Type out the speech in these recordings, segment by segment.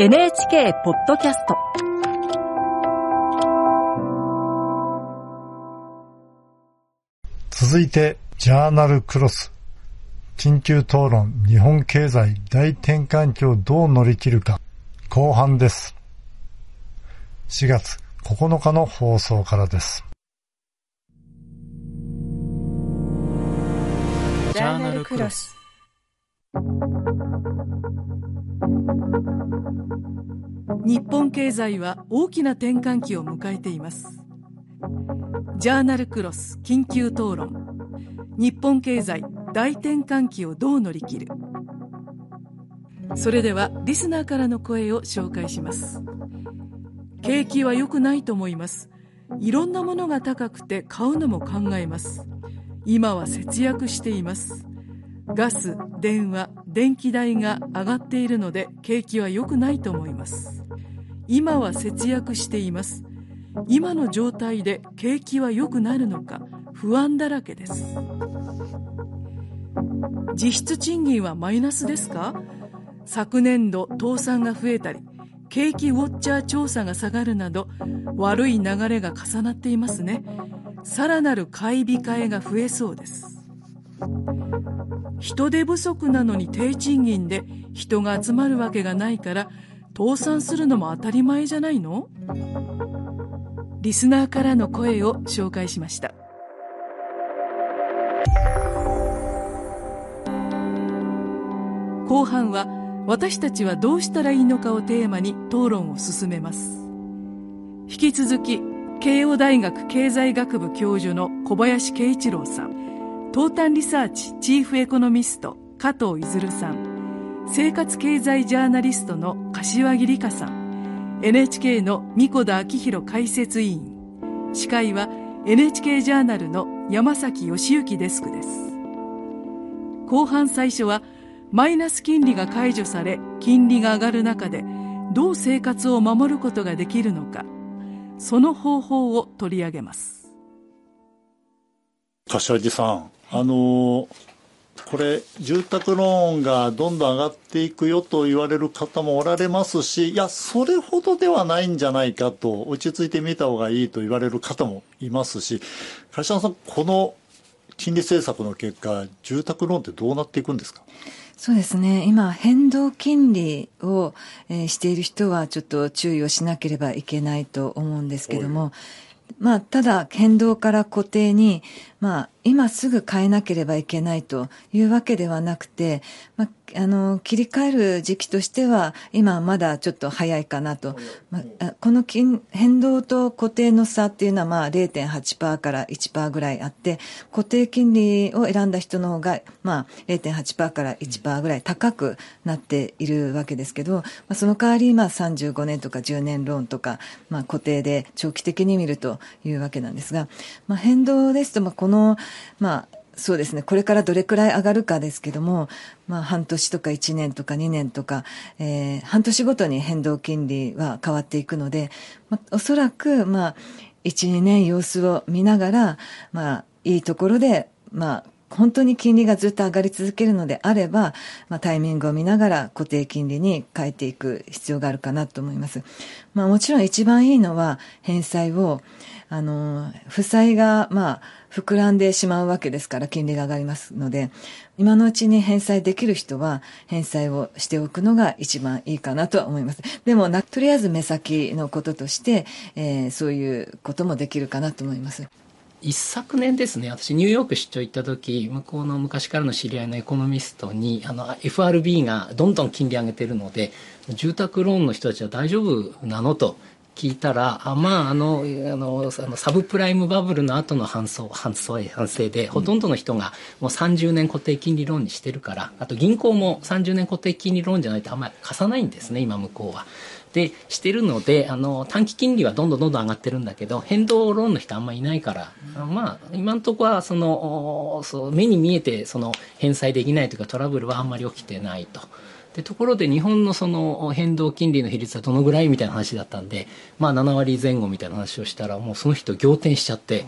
NHK ポッドキャスト。続いてジャーナルクロス。緊急討論日本経済大転換期をどう乗り切るか。後半です。4月9日の放送からです。ジャーナルクロス日本経済は大きな転換期を迎えています。ジャーナルクロス緊急討論。日本経済大転換期をどう乗り切る。それではリスナーからの声を紹介します。景気は良くないと思います。いろんなものが高くて買うのも考えます。今は節約しています。ガス、電話、電気代が上がっているので景気は良くないと思います。今は節約しています。今の状態で景気は良くなるのか不安だらけです。実質賃金はマイナスですか？昨年度倒産が増えたり景気ウォッチャー調査が下がるなど悪い流れが重なっていますね。さらなる買い控えが増えそうです。人手不足なのに低賃金で人が集まるわけがないから倒産するのも当たり前じゃないの？リスナーからの声を紹介しました。後半は私たちはどうしたらいいのかをテーマに討論を進めます。引き続き慶応大学経済学部教授の小林慶一郎さん。東端リサーチチーフエコノミスト加藤出さん生活経済ジャーナリストの柏木理香さん NHK の三子田明宏解説委員司会は NHK ジャーナルの山崎義行デスクです。後半最初はマイナス金利が解除され金利が上がる中でどう生活を守ることができるのかその方法を取り上げます。柏木さんあのこれ住宅ローンがどんどん上がっていくよと言われる方もおられますしいやそれほどではないんじゃないかと落ち着いてみた方がいいと言われる方もいますし柏さんこの金利政策の結果住宅ローンってどうなっていくんですか？そうですね。今、変動金利を、えー、している人はちょっと注意をしなければいけないと思うんですけども、まあ、ただ、変動から固定に、まあ、今すぐ変えなければいけないというわけではなくて、まあ、あの、切り替える時期としては、今はまだちょっと早いかなと。まあ、この金、変動と固定の差っていうのは、まあ、0.8%から1%ぐらいあって、固定金利を選んだ人の方が、まあ、0.8%から1%ぐらい高くなっているわけですけど、まあ、その代わり、まあ、35年とか10年ローンとか、まあ、固定で長期的に見るというわけなんですが、まあ、変動ですと、まあ、この、まあ、そうですね。これからどれくらい上がるかですけども、まあ、半年とか1年とか2年とか、えー、半年ごとに変動金利は変わっていくので、まあ、おそらく、まあ、1、2年様子を見ながら、まあ、いいところで、まあ、本当に金利がずっと上がり続けるのであれば、まあ、タイミングを見ながら固定金利に変えていく必要があるかなと思います。まあ、もちろん一番いいのは返済を、あの、負債が、まあ、膨らんでしまうわけですから、金利が上がりますので、今のうちに返済できる人は、返済をしておくのが一番いいかなとは思います。でも、な、とりあえず目先のこととして、えー、そういうこともできるかなと思います。一昨年ですね、私ニューヨーク出張行った時、向こうの昔からの知り合いのエコノミストに、あの、FRB がどんどん金利上げてるので、住宅ローンの人たちは大丈夫なのと聞いたら、あまあ、あの、あの、あのサブプライムバブルの後の反送、反送、反省で、ほとんどの人がもう30年固定金利ローンにしてるから、あと銀行も30年固定金利ローンじゃないとあんまり貸さないんですね、今向こうは。で、してるので、あの、短期金利はどんどんどんどん上がってるんだけど、変動ローンの人あんまりいないから、まあ、今のところは、その、そう目に見えて、その、返済できないというかトラブルはあんまり起きてないと。でところで日本のその変動金利の比率はどのぐらいみたいな話だったんで、まあ、7割前後みたいな話をしたらもうその人仰天しちゃって。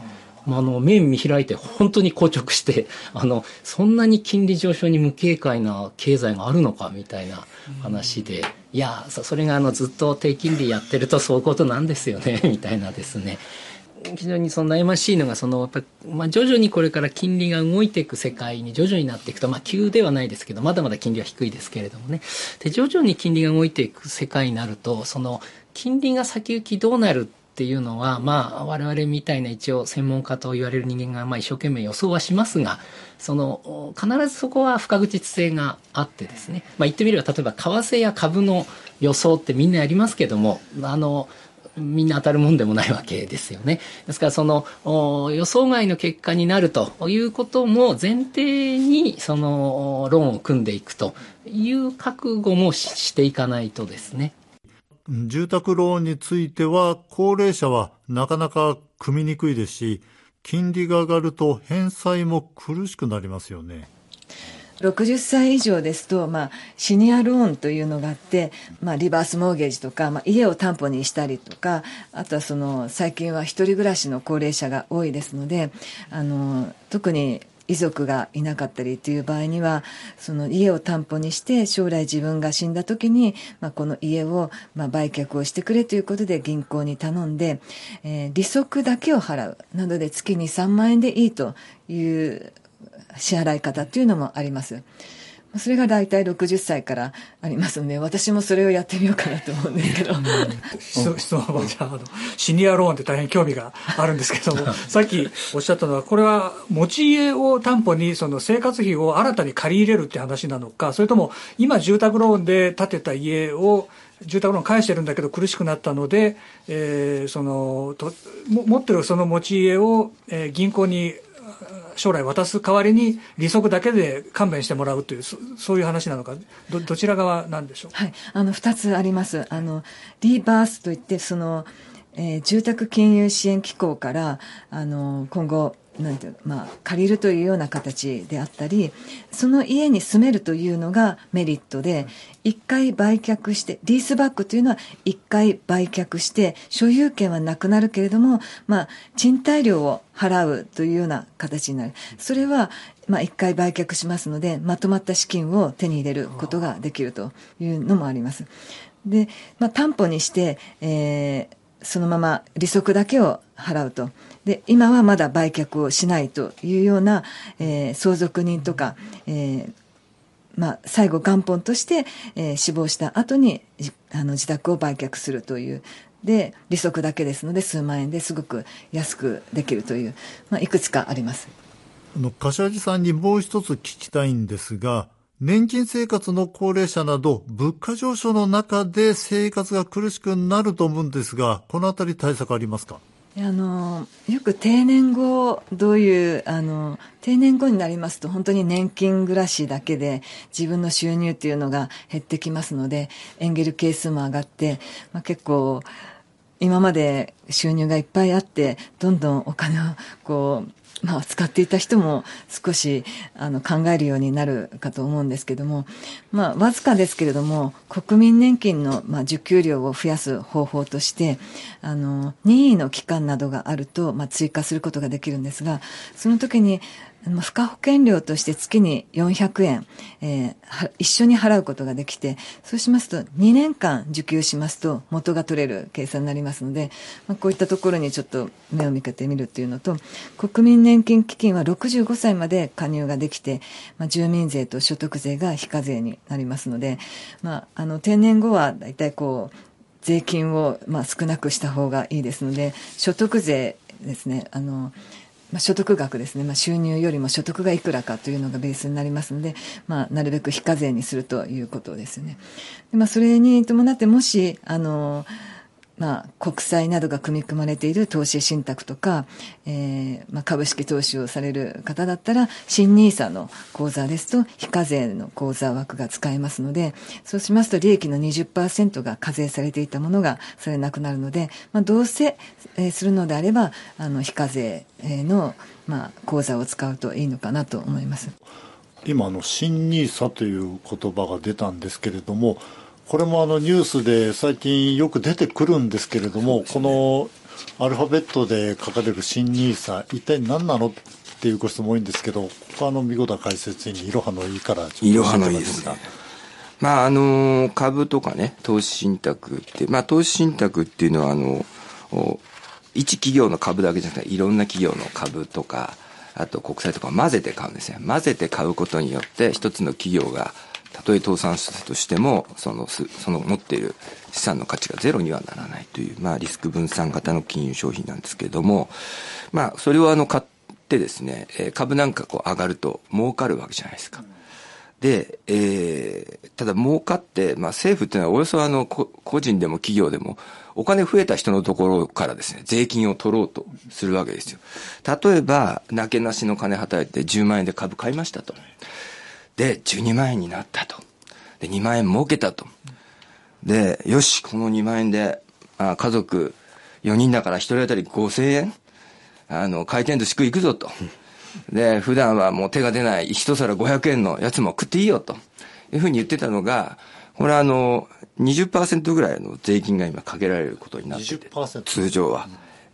まあ、あの、面見開いて本当に硬直して、あの、そんなに金利上昇に無警戒な経済があるのかみたいな話で、いや、それがあの、ずっと低金利やってるとそういうことなんですよね、みたいなですね。非常にその悩ましいのが、その、やっぱまあ、徐々にこれから金利が動いていく世界に徐々になっていくと、まあ、急ではないですけど、まだまだ金利は低いですけれどもね。で、徐々に金利が動いていく世界になると、その、金利が先行きどうなるってていうのは、まあ、我々みたいな一応専門家と言われる人間が、まあ、一生懸命予想はしますが、その、必ずそこは不確実性があってですね。まあ、言ってみれば、例えば、為替や株の予想ってみんなやりますけども、あの、みんな当たるもんでもないわけですよね。ですからその予想外の結果になるということも前提にそのローンを組んでいくという覚悟もしていかないとですね。住宅ローンについては高齢者はなかなか組みにくいですし、金利が上がると返済も苦しくなりますよね。60歳以上ですと、まあ、シニアローンというのがあって、まあ、リバースモーゲージとか、まあ、家を担保にしたりとか、あとはその、最近は一人暮らしの高齢者が多いですので、あの、特に遺族がいなかったりという場合には、その家を担保にして、将来自分が死んだ時に、まあ、この家を、まあ、売却をしてくれということで銀行に頼んで、えー、利息だけを払う。などで月に3万円でいいという支払い方というのもあります。それが大体60歳からありますので、私もそれをやってみようかなと思うんですけど。質問は、じゃあ、あの、シニアローンって大変興味があるんですけども、さっきおっしゃったのは、これは持ち家を担保に、その生活費を新たに借り入れるって話なのか、それとも、今住宅ローンで建てた家を、住宅ローン返してるんだけど苦しくなったので、えー、そのと持ってるその持ち家を、えー、銀行に将来渡す代わりに利息だけで勘弁してもらうというそういう話なのか。どどちら側なんでしょう？はい。あの2つあります。あのリーバースといってその、えー、住宅金融支援機構からあの今後なんていうまあ、借りるというような形であったり、その家に住めるというのがメリットで、一回売却して、リースバックというのは一回売却して、所有権はなくなるけれども、まあ、賃貸料を払うというような形になる。それは、まあ、一回売却しますので、まとまった資金を手に入れることができるというのもあります。で、まあ、担保にして、えー、そのまま利息だけを払うと。で、今はまだ売却をしないというような、えー、相続人とか、えー、まあ、最後元本として、えー、死亡した後にあの自宅を売却するという。で、利息だけですので数万円ですごく安くできるという、まあ、いくつかあります。あの、柏木さんにもう一つ聞きたいんですが、年金生活の高齢者など、物価上昇の中で生活が苦しくなると思うんですが、このあたり対策ありますか？あのよく定年後どういうあの定年後になりますと本当に年金暮らしだけで自分の収入っていうのが減ってきますのでエンゲル係数も上がって、まあ、結構今まで収入がいっぱいあってどんどんお金をこうまあ、使っていた人も少しあの考えるようになるかと思うんですけども、まあ、わずかですけれども、国民年金の、まあ、受給量を増やす方法として、あの、任意の期間などがあると、まあ、追加することができるんですが、その時に、付加保険料として月に400円、えー、一緒に払うことができて、そうしますと2年間受給しますと元が取れる計算になりますので、まあ、こういったところにちょっと目を向けてみるっていうのと、国民年金基金は65歳まで加入ができて、まあ、住民税と所得税が非課税になりますので、まあ、あの定年後は大体こう、税金をまあ少なくした方がいいですので、所得税ですね、あの、まあ、所得額ですね、まあ、収入よりも所得がいくらかというのがベースになりますので、まあ、なるべく非課税にするということですね。でまあ、それに伴って、もし、あの、まあ、国債などが組み込まれている投資信託とか、えーまあ、株式投資をされる方だったら、新 NISA の口座ですと、非課税の口座枠が使えますので、そうしますと利益の20%が課税されていたものがされなくなるので、まあ、どうせ、えー、するのであれば、あの、非課税の、まあ、口座を使うといいのかなと思います。今、あの、新 NISA という言葉が出たんですけれども、これもあのニュースで最近よく出てくるんですけれども、ね、このアルファベットで書かれる新ニーサ一体何なの？っていうご質問多いんですけど、ここはあの、見事解説員にいろはのいいからちょっと教えていろはのいいですね。まあ、あの、株とかね、投資信託って、まあ、投資信託っていうのは、あの、お一企業の株だけじゃなくて、いろんな企業の株とか、あと国債とか混ぜて買うんですね。混ぜて買うことによって、一つの企業が、たとえ倒産したとしても、その、その持っている資産の価値がゼロにはならないという、まあ、リスク分散型の金融商品なんですけれども、まあ、それをあの、買ってですね、株なんかこう上がると儲かるわけじゃないですか。で、えーただ儲かって、まあ政府っていうのはおよそあの、個人でも企業でも、お金増えた人のところからですね、税金を取ろうとするわけですよ。例えば、なけなしの金働いて10万円で株買いましたと。で、12万円になったと。で、2万円儲けたと。で、よし、この2万円で、あ家族4人だから1人当たり5000円あの、回転寿司食い行くぞと。で、普段はもう手が出ない一皿500円のやつも食っていいよと。いうふうに言ってたのが、これはあの、20%ぐらいの税金が今かけられることになってて。20%通常は。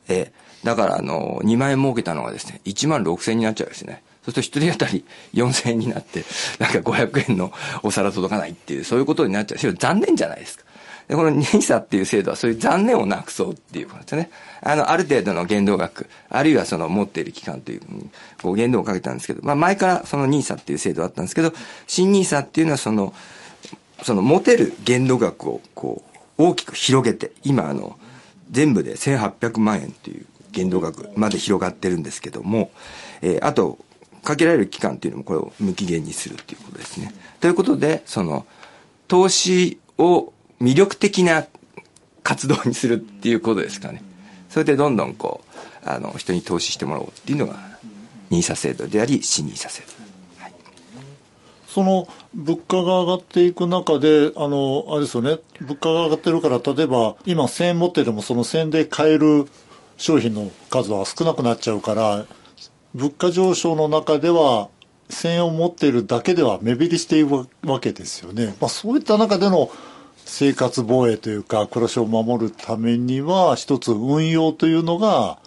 ええだからあの、2万円儲けたのがですね、1万6000円になっちゃうんですね。そうすると一人当たり4000円になって、なんか500円のお皿届かないっていう、そういうことになっちゃう。それ残念じゃないですか。で、この NISA っていう制度はそういう残念をなくそうっていうことですね。あの、ある程度の限度額、あるいはその持っている期間という、こう限度をかけたんですけど、まあ前からその NISA っていう制度あったんですけど、新 NISA っていうのはその、その持てる限度額をこう大きく広げて、今あの、全部で1800万円という限度額まで広がってるんですけども、えーあと、かけられる期間っていうのもこれを無期限にするっていうことですね。ということで、その、投資を魅力的な活動にするっていうことですかね。それでどんどんこう、あの、人に投資してもらおうっていうのが、NISA 制度であり、新 NISA 制度。その物価が上がっていく中で、あの、あれですよね、物価が上がってるから、例えば今1000円持っててもその1000円で買える商品の数は少なくなっちゃうから、物価上昇の中では1000円を持っているだけでは目減りしているわけですよね。まあそういった中での生活防衛というか暮らしを守るためには一つ運用というのが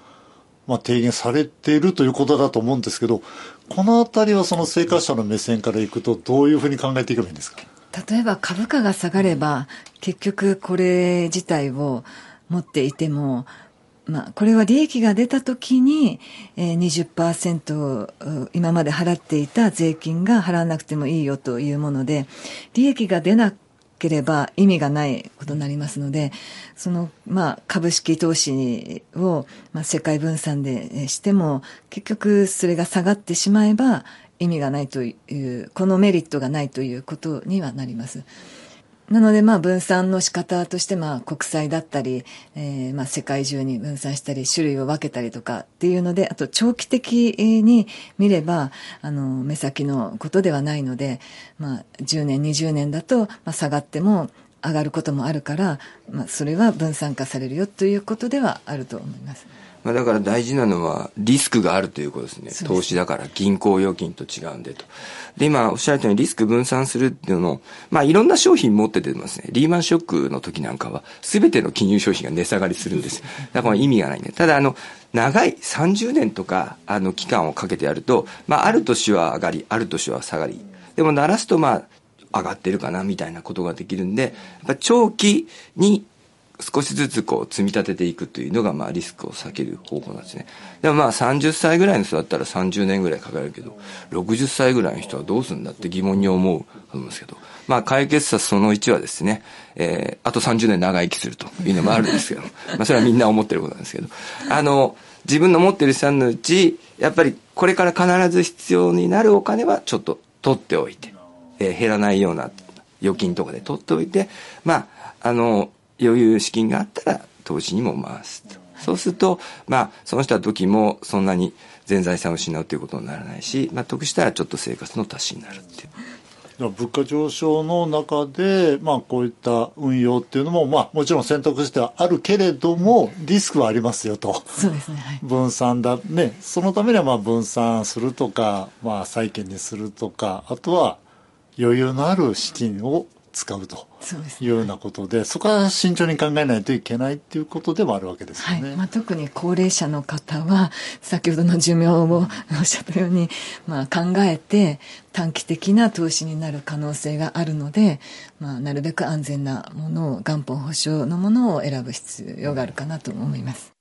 まあ、提言されているということだと思うんですけど、このあたりはその生活者の目線からいくと、どういうふうに考えていけばいいんですか？例えば株価が下がれば、結局これ自体を持っていても、まあ、これは利益が出た時に、えー、20%今まで払っていた税金が払わなくてもいいよというもので、利益が出なければ意味がないことになりますので、その、まあ、株式投資を、まあ、世界分散でしても、結局それが下がってしまえば意味がないという、このメリットがないということにはなります。なので、まあ、分散の仕方として、まあ、国債だったり、えー、まあ、世界中に分散したり、種類を分けたりとかっていうので、あと、長期的に見れば、あの、目先のことではないので、まあ、10年、20年だと、まあ、下がっても上がることもあるから、まあ、それは分散化されるよということではあると思います。まあ、だから大事なのはリスクがあるということですね。す投資だから銀行預金と違うんでと。で、今おっしゃったようにリスク分散するっていうのを、まあいろんな商品持っててますね。リーマンショックの時なんかは全ての金融商品が値下がりするんです。だから意味がないね。ただあの、長い30年とかあの期間をかけてやると、まあある年は上がり、ある年は下がり。でも鳴らすとまあ上がってるかなみたいなことができるんで、やっぱ長期に少しずつこう積み立てていくというのがまあリスクを避ける方法なんですね。でもまあ30歳ぐらいの人だったら30年ぐらいかかるけど、60歳ぐらいの人はどうするんだって疑問に思うと思うんですけど、まあ解決策その1はですね、えー、あと30年長生きするというのもあるんですけど、まあそれはみんな思ってることなんですけど、あの、自分の持ってる資産のうち、やっぱりこれから必ず必要になるお金はちょっと取っておいて、えー、減らないような預金とかで取っておいて、まあ、あの、余裕資金があったら投資にも回すと。そうすると、まあ、その人は時もそんなに全財産を失うということにならないし、まあ、得したらちょっと生活の足しになるっていう。物価上昇の中で、まあ、こういった運用っていうのも、まあ、もちろん選択肢ではあるけれども、リスクはありますよと。そうですね。はい、分散だ、ね。そのためには、まあ、分散するとか、まあ、債券にするとか、あとは、余裕のある資金を使うというようなことで、そこは慎重に考えないといけないっていうことでもあるわけですよね。はいまあ、特に高齢者の方は先ほどの寿命をおっしゃったように、まあ、考えて短期的な投資になる可能性があるので、まあ、なるべく安全なものを元本保証のものを選ぶ必要があるかなと思います。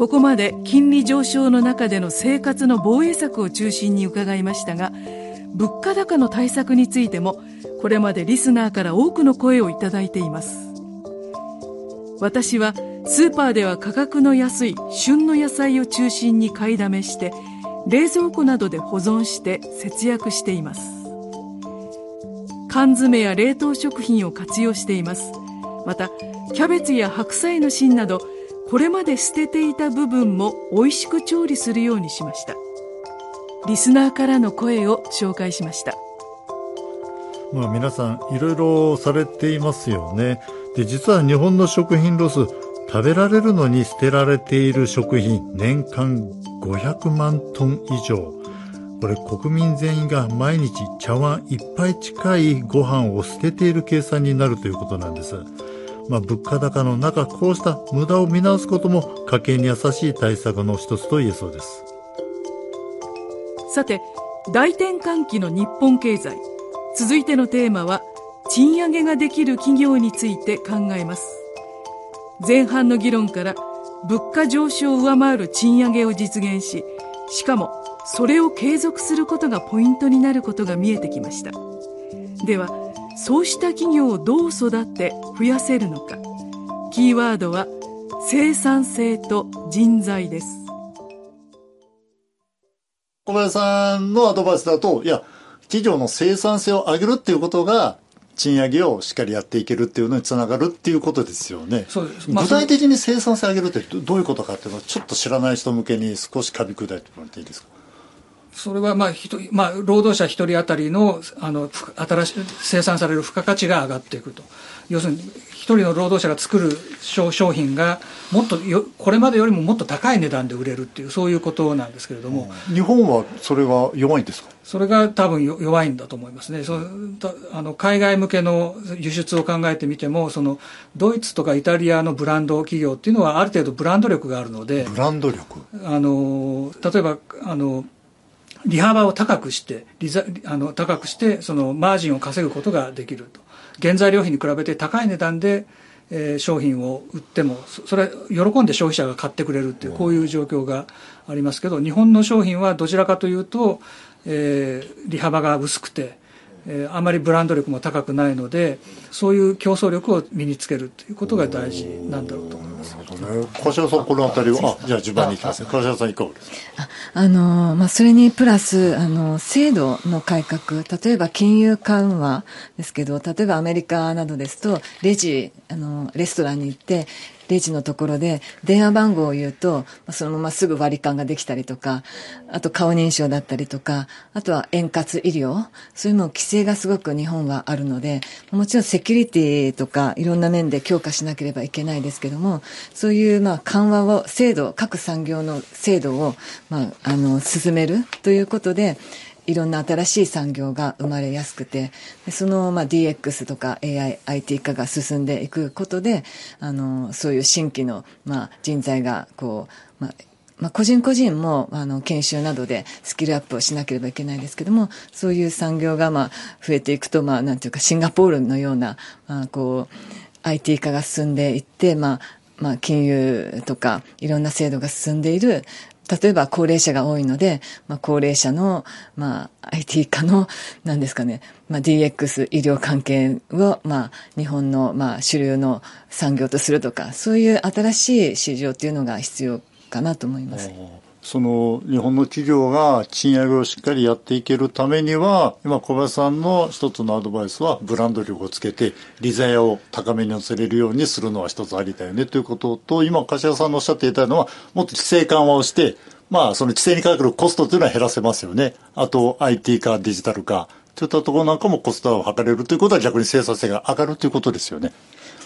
ここまで金利上昇の中での生活の防衛策を中心に伺いましたが物価高の対策についてもこれまでリスナーから多くの声をいただいています。私はスーパーでは価格の安い旬の野菜を中心に買いだめして冷蔵庫などで保存して節約しています。缶詰や冷凍食品を活用しています。またキャベツや白菜の芯などこれまで捨てていた部分も美味しく調理するようにしましたリスナーからの声を紹介しましたまあ皆さんいろいろされていますよね。で、実は日本の食品ロス、食べられるのに捨てられている食品、年間500万トン以上。これ国民全員が毎日茶碗一杯近いご飯を捨てている計算になるということなんです。まあ物価高の中、こうした無駄を見直すことも家計に優しい対策の一つと言えそうです。さて大転換期の日本経済。続いてのテーマは賃上げができる企業について考えます。前半の議論から物価上昇を上回る賃上げを実現ししかもそれを継続することがポイントになることが見えてきました。ではそうした企業をどう育って増やせるのか。キーワードは生産性と人材です。小林さんのアドバイスだと、いや、企業の生産性を上げるっていうことが、賃上げをしっかりやっていけるっていうのにつながるっていうことですよね。そうです。まあ具体的に生産性上げるってどどういうことかっていうのをちょっと知らない人向けに少し噛み砕いてもらっていいですか？それはまあひと、まあ、労働者一人当たりのあのふ新しい生産される付加価値が上がっていくと。要するに一人の労働者が作る商商品がもっとよこれまでよりももっと高い値段で売れるっていうそういうことなんですけれども、日本はそれが弱いんですか？それが多分よ弱いんだと思いますね。そあの海外向けの輸出を考えてみても、そのドイツとかイタリアのブランド企業っていうのはある程度ブランド力があるので、ブランド力？あの例えばあの利幅を高くして利ざあの高くしてそのマージンを稼ぐことができると。原材料費に比べて高い値段で、えー商品を売ってもそそれは喜んで消費者が買ってくれるっていうこういう状況がありますけど日本の商品はどちらかというと、えー利幅が薄くて、えーあまりブランド力も高くないのでそういう競争力を身につけるということが大事なんだろうと思います。ね。柏田さんこのあたりはあじゃあ順番にいきますね。柏田さんいかがですかああの、まあ、それにプラス、あの、制度の改革、例えば金融緩和ですけど、例えばアメリカなどですと、レジ、あの、レストランに行って、レジのところで電話番号を言うと、そのまますぐ割り勘ができたりとか、あと顔認証だったりとか、あとは円滑医療、そういうの規制がすごく日本はあるので、もちろんセキュリティとかいろんな面で強化しなければいけないですけども、そういうまあ緩和を、制度、各産業の制度を、まあ、あの、進めるということで、いろんな新しい産業が生まれやすくて、その、まあ、DX とか AI、IT 化が進んでいくことで、あの、そういう新規の、まあ、人材が、こう、まあ、まあ、個人個人も、あの、研修などでスキルアップをしなければいけないですけども、そういう産業が、まあ、増えていくと、まあ、なんていうか、シンガポールのような、まあ、こう、IT 化が進んでいって、まあ、まあ、金融とか、いろんな制度が進んでいる、例えば高齢者が多いので、まあ、高齢者の、まあ、IT 化の、なんですかね、まあ、DX 医療関係を、まあ、日本の、まあ、主流の産業とするとか、そういう新しい市場っていうのが必要かなと思います。その日本の企業が賃上げをしっかりやっていけるためには、今小林さんの一つのアドバイスは、ブランド力をつけて、利ザヤを高めに乗せれるようにするのは一つありだよねということと、今、柏さんのおっしゃっていたのは、もっと規制緩和をして、まあ、その規制にかかるコストというのは減らせますよね。あと、IT 化、デジタル化、といったところなんかもコストを測れるということは逆に生産性が上がるということですよね。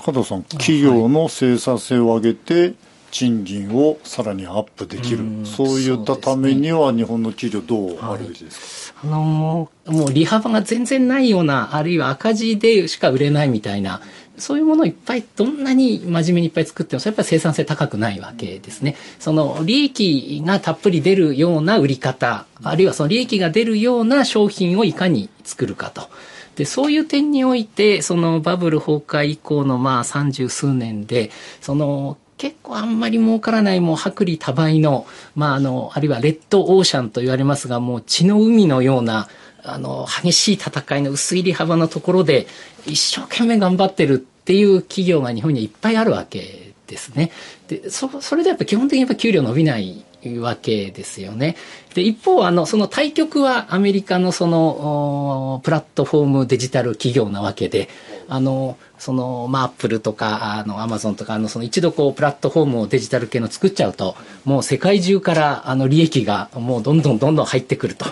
加藤さん、企業の生産性を上げて、賃金をさらにアップできる、そういったためには日本の企業どうあるべきですか、あのー、もう利幅が全然ないような、あるいは赤字でしか売れないみたいな、そういうものをいっぱい、どんなに真面目にいっぱい作っても、それやっぱり生産性高くないわけですね。その利益がたっぷり出るような売り方、あるいはその利益が出るような商品をいかに作るかと。で、そういう点において、そのバブル崩壊以降のまあ三十数年で、その結構あんまり儲からないもう薄利多売の、まああの、あるいはレッドオーシャンと言われますが、もう血の海のような、あの、激しい戦いの薄い利幅のところで、一生懸命頑張ってるっていう企業が日本にはいっぱいあるわけですね。で、そ、それでやっぱ基本的にやっぱ給料伸びないわけですよね。で、一方、あの、その対局はアメリカのその、プラットフォームデジタル企業なわけで、あの、その、まあ、アップルとか、あの、アマゾンとか、あの、その一度こう、プラットフォームをデジタル系の作っちゃうと、もう世界中から、あの、利益がもうどんどんどんどん入ってくると。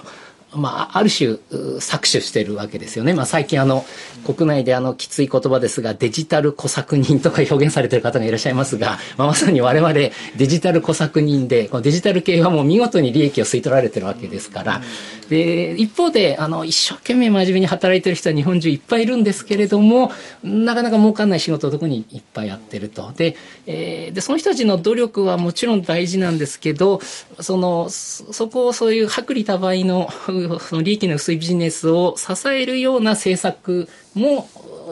まあ、ある種、搾取してるわけですよね。まあ、最近あの、国内であの、きつい言葉ですが、デジタル小作人とか表現されてる方がいらっしゃいますが、まあ、まさに我々、デジタル小作人で、このデジタル系はもう見事に利益を吸い取られてるわけですから、で、一方で、あの、一生懸命真面目に働いてる人は日本中いっぱいいるんですけれども、なかなか儲かんない仕事をどこにいっぱいやってると。で、えー、で、その人たちの努力はもちろん大事なんですけど、その、そこをそういう薄利多売のその利益の薄いビジネスを支えるような政策も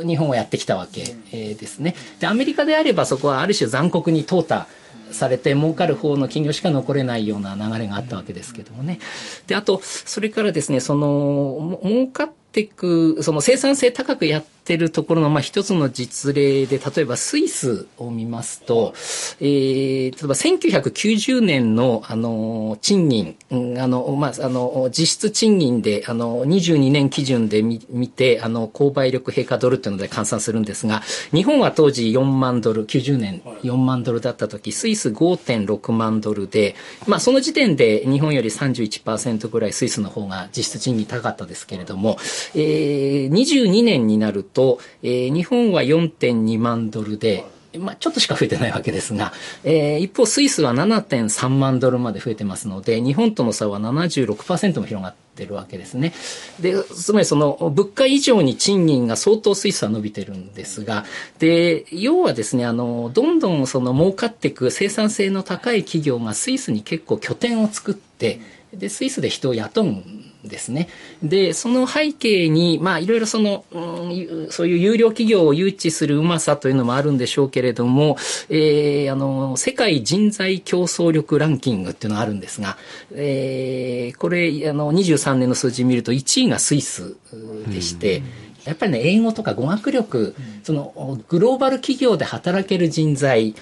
日本はやってきたわけですね。で、アメリカであればそこはある種残酷に淘汰されて儲かる方の企業しか残れないような流れがあったわけですけどもね。で、あと、それからですね、その、儲かっていく、その生産性高くやってってるところの、まあ、一つの実例で、例えばスイスを見ますと、えー、例えば1990年の、あの、賃金、あの、まあ、あの、実質賃金で、あの、22年基準で見て、あの、購買力平価ドルっていうので換算するんですが、日本は当時4万ドル、90年4万ドルだった時、スイス5.6万ドルで、まあ、その時点で日本より31%ぐらいスイスの方が実質賃金高かったですけれども、えー、22年になるとと、えー、日本は4.2万ドルで、まあ、ちょっとしか増えてないわけですが、えー、一方スイスは7.3万ドルまで増えてますので、日本との差は76%も広がってるわけですね。で、つまりその物価以上に賃金が相当スイスは伸びてるんですが、で、要はですね、あの、どんどんその儲かっていく生産性の高い企業がスイスに結構拠点を作って、で、スイスで人を雇うんですね。で、その背景に、まあ、いろいろその、うん、そういう有料企業を誘致するうまさというのもあるんでしょうけれども、えー、あの、世界人材競争力ランキングっていうのがあるんですが、えー、これ、あの、23年の数字見ると1位がスイスでして、やっぱりね、英語とか語学力、その、グローバル企業で働ける人材、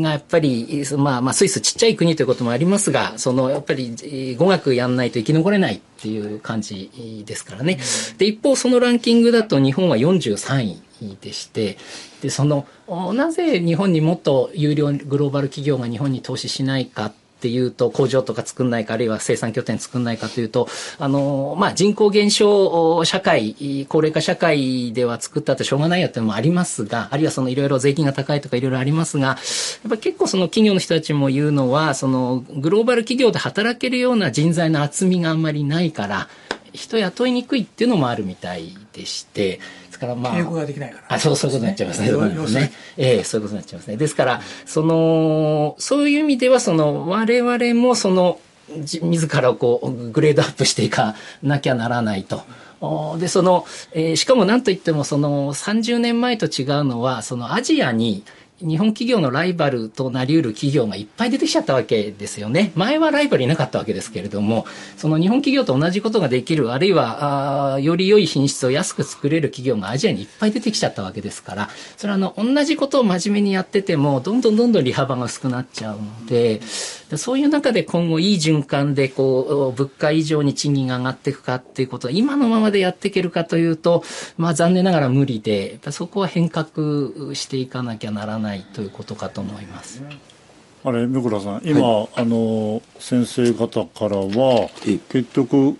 がやっぱり、まあまあスイスちっちゃい国ということもありますが、そのやっぱり語学やんないと生き残れないっていう感じですからね。で、一方そのランキングだと日本は43位でして、で、その、なぜ日本にもっと有料グローバル企業が日本に投資しないかっていうと、工場とか作んないか、あるいは生産拠点作んないかというと、あの、まあ、人口減少社会、高齢化社会では作ったってしょうがないやっていうのもありますが、あるいはそのいろいろ税金が高いとかいろいろありますが、やっぱ結構その企業の人たちも言うのは、そのグローバル企業で働けるような人材の厚みがあんまりないから、人雇いにくいっていうのもあるみたいでして、からまあ。英語ができないから。あ、そう、そういうことになっちゃいますね。ねええー、そういうことになっちゃいますね。ですから、その、そういう意味では、その、我々もその、自らこう、グレードアップしていかなきゃならないと。で、その、えー、しかも何といっても、その、30年前と違うのは、そのアジアに、日本企業のライバルとなり得る企業がいっぱい出てきちゃったわけですよね。前はライバルいなかったわけですけれども、その日本企業と同じことができる、あるいは、あより良い品質を安く作れる企業がアジアにいっぱい出てきちゃったわけですから、それはあの、同じことを真面目にやってても、どんどんどんどん利幅が薄くなっちゃうので、そういう中で今後いい循環で、こう、物価以上に賃金が上がっていくかっていうことは、今のままでやっていけるかというと、まあ残念ながら無理で、そこは変革していかなきゃならないないということかと思います。あれ、三倉さん、今、はい、あの、先生方からは、結局、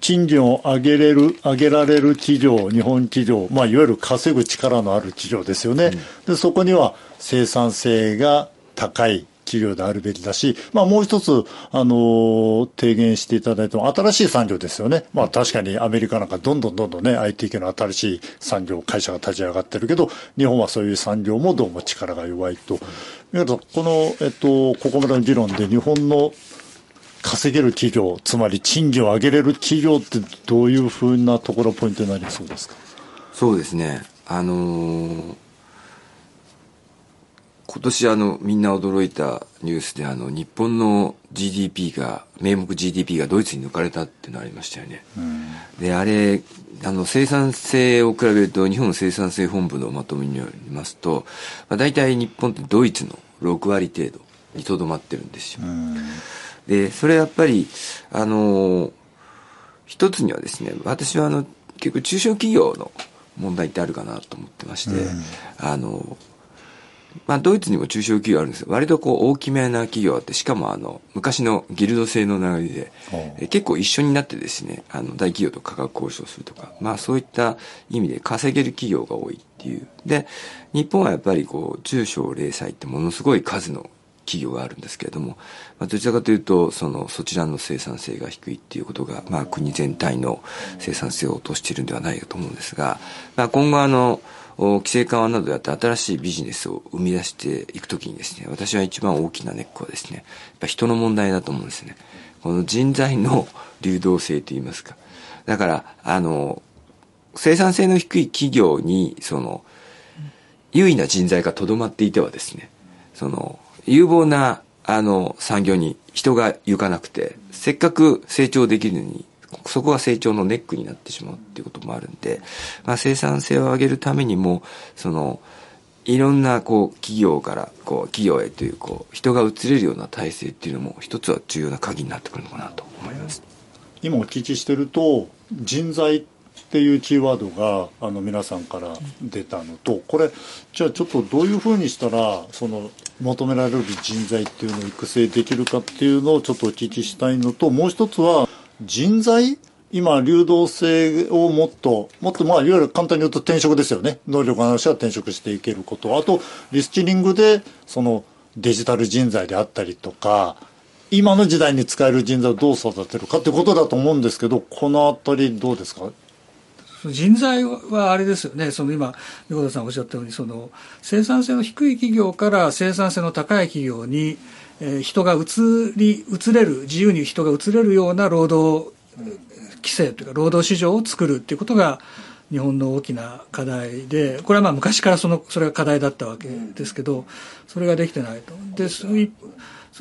賃金を上げれる、上げられる企業、日本企業、まあ、いわゆる稼ぐ力のある企業ですよね。うん、で、そこには生産性が高い企業であるべきだし、まあもう一つ、あの、提言していただいても新しい産業ですよね。まあ確かにアメリカなんかどんどんどんどんね、IT 系の新しい産業、会社が立ち上がってるけど、日本はそういう産業もどうも力が弱いと。うん、この、えっと、ここまでの議論で日本の稼げる企業、つまり賃金を上げれる企業ってどういうふうなところポイントになりそうですか？そうですね。あのー今年あのみんな驚いたニュースであの日本の GDP が名目 GDP がドイツに抜かれたってのありましたよね、うん、であれあの生産性を比べると日本の生産性本部のまとめによりますと、まあ、大体日本ってドイツの6割程度にとどまってるんですよ、うん、でそれやっぱりあの一つにはですね私はあの結構中小企業の問題ってあるかなと思ってまして、うん、あのまあ、ドイツにも中小企業あるんです割とこう大きめな企業あって、しかもあの、昔のギルド制の流れで、え結構一緒になってですね、あの、大企業と価格交渉するとか、まあそういった意味で稼げる企業が多いっていう。で、日本はやっぱりこう、中小零細ってものすごい数の企業があるんですけれども、まあ、どちらかというと、その、そちらの生産性が低いっていうことが、まあ国全体の生産性を落としているんではないかと思うんですが、まあ今後あの、規制緩和などやって新しいビジネスを生み出していくときにですね、私は一番大きなネックはですね、やっぱ人の問題だと思うんですね。この人材の流動性といいますか。だから、あの、生産性の低い企業に、その、優位な人材がとどまっていてはですね、その、有望な、あの、産業に人が行かなくて、せっかく成長できるのにそこが成長のネックになってしまうっていうこともあるんで、まあ、生産性を上げるためにも、その、いろんなこう企業からこう企業へというこう人が移れるような体制っていうのも一つは重要な鍵になってくるのかなと思います。今お聞きしてると人材っていうキーワードがあの皆さんから出たのとこれじゃあちょっとどういうふうにしたらその求められる人材っていうのを育成できるかっていうのをちょっとお聞きしたいのともう一つは人材？今、流動性をもっと、もっと、まあ、いわゆる簡単に言うと転職ですよね。能力のある人は転職していけること。あと、リスキリングで、その、デジタル人材であったりとか、今の時代に使える人材をどう育てるかってことだと思うんですけど、このあたりどうですか？人材はあれですよね、その今、横田さんおっしゃったように、その生産性の低い企業から生産性の高い企業に、えー、人が移り、移れる、自由に人が移れるような労働規制というか、労働市場を作るっていうことが、日本の大きな課題で、これはまあ昔からその、それが課題だったわけですけど、それができてないと。で、そ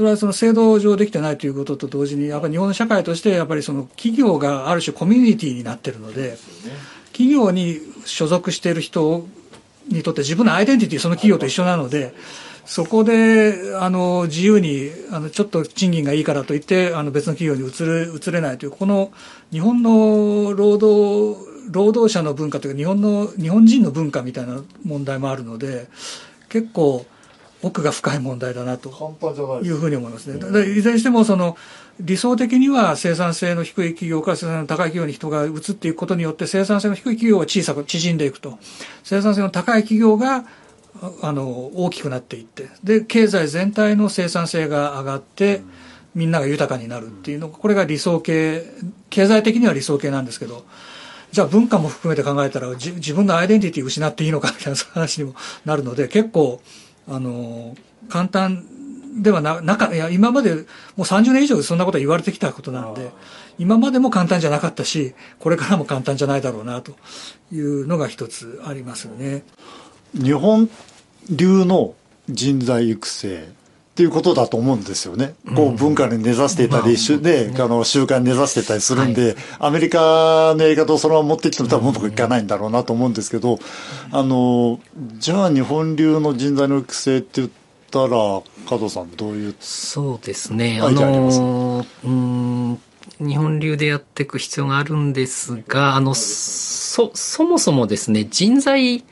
れはその制度上できてないということと同時に、やっぱり日本の社会として、やっぱりその企業がある種コミュニティになってるので、企業に所属している人にとって自分のアイデンティティその企業と一緒なので、そこで、あの、自由に、あの、ちょっと賃金がいいからといって、あの、別の企業に移れ、移れないという、この、日本の労働、労働者の文化というか、日本の、日本人の文化みたいな問題もあるので、結構、奥が深い問題だなというふうに思いますね。いずれにしても、その、理想的には生産性の低い企業から生産性の高い企業に人が移っていくことによって生産性の低い企業は小さく縮んでいくと。生産性の高い企業があの大きくなっていってで経済全体の生産性が上がって、みんなが豊かになるっていうのこれが理想形経済的には理想形なんですけどじゃあ文化も含めて考えたら自分のアイデンティティ失っていいのかみたいな話にもなるので結構あの簡単ではな、なか、いや、今までもう30年以上そんなこと言われてきたことなので、今までも簡単じゃなかったし、これからも簡単じゃないだろうな、というのが一つありますよね。日本流の人材育成っていうことだと思うんですよね。こう文化に根ざしていたり、で、あの、習慣に根ざしてたりするんで、アメリカのやり方をそのまま持ってきても多分うまくいかないんだろうなと思うんですけど、あの、じゃあ日本流の人材の育成って言ったら、加藤さんどういうそうですね。あの、うん、日本流でやっていく必要があるんですが、あの、そ、そもそもですね、人材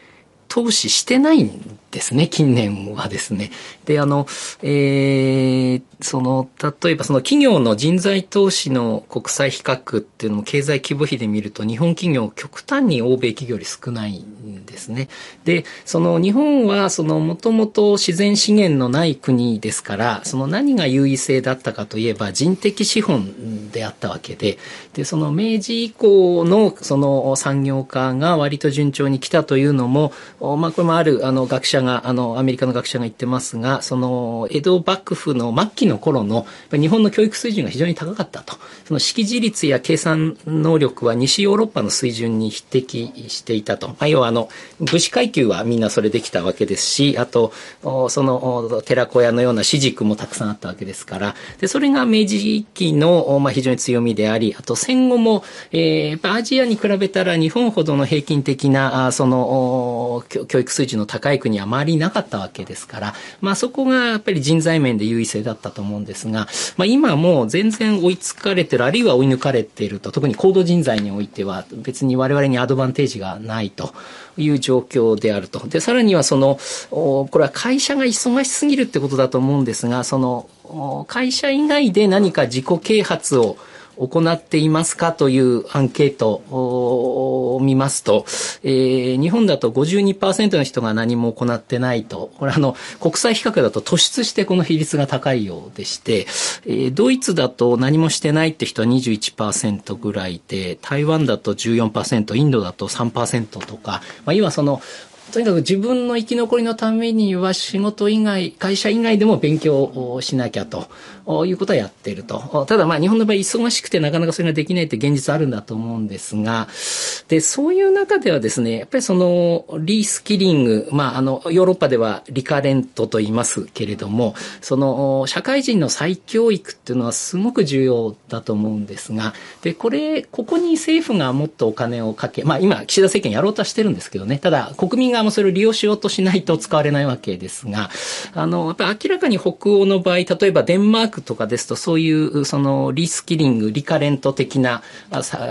投資してないんですね、近年はですね。で、あの、えー、その、例えばその企業の人材投資の国際比較っていうのも経済規模比で見ると日本企業極端に欧米企業より少ないんですね。で、その日本はそのもともと自然資源のない国ですから、その何が優位性だったかといえば人的資本であったわけで、で、その明治以降のその産業化が割と順調に来たというのも、まあこれもあるあの学者が、あのアメリカの学者が言ってますが、その江戸幕府の末期の頃の日本の教育水準が非常に高かったと。その識字率や計算能力は西ヨーロッパの水準に匹敵していたと。まあ、要はあの、武士階級はみんなそれできたわけですし、あと、その寺子屋のような私塾もたくさんあったわけですから、で、それが明治期の、まあ、非常に強みであり、あと戦後も、えー、アジアに比べたら日本ほどの平均的な、その、教育水準の高い国は周りなかったわけですから、まあそこがやっぱり人材面で優位性だったと思うんですが、まあ今もう全然追いつかれてる、あるいは追い抜かれていると、特に高度人材においては別に我々にアドバンテージがないと。いう状況であると。で、さらにはその、これは会社が忙しすぎるってことだと思うんですが、その、会社以外で何か自己啓発を行っていますかというアンケートを見ますと、えー、日本だと52%の人が何も行ってないと。これあの、国際比較だと突出してこの比率が高いようでして、えー、ドイツだと何もしてないって人は21%ぐらいで、台湾だと14%、インドだと3%とか、まあ、今その、とにかく自分の生き残りのためには仕事以外、会社以外でも勉強をしなきゃということはやっていると。ただまあ日本の場合忙しくてなかなかそれができないって現実あるんだと思うんですが、で、そういう中ではですね、やっぱりそのリスキリング、まああのヨーロッパではリカレントと言いますけれども、その社会人の再教育っていうのはすごく重要だと思うんですが、で、これ、ここに政府がもっとお金をかけ、まあ今岸田政権やろうとしてるんですけどね、ただ国民がもそれを利用しようとしないと使われないわけですが、あの、やっぱり明らかに北欧の場合、例えばデンマークとかですと、そういうそのリスキリング、リカレント的な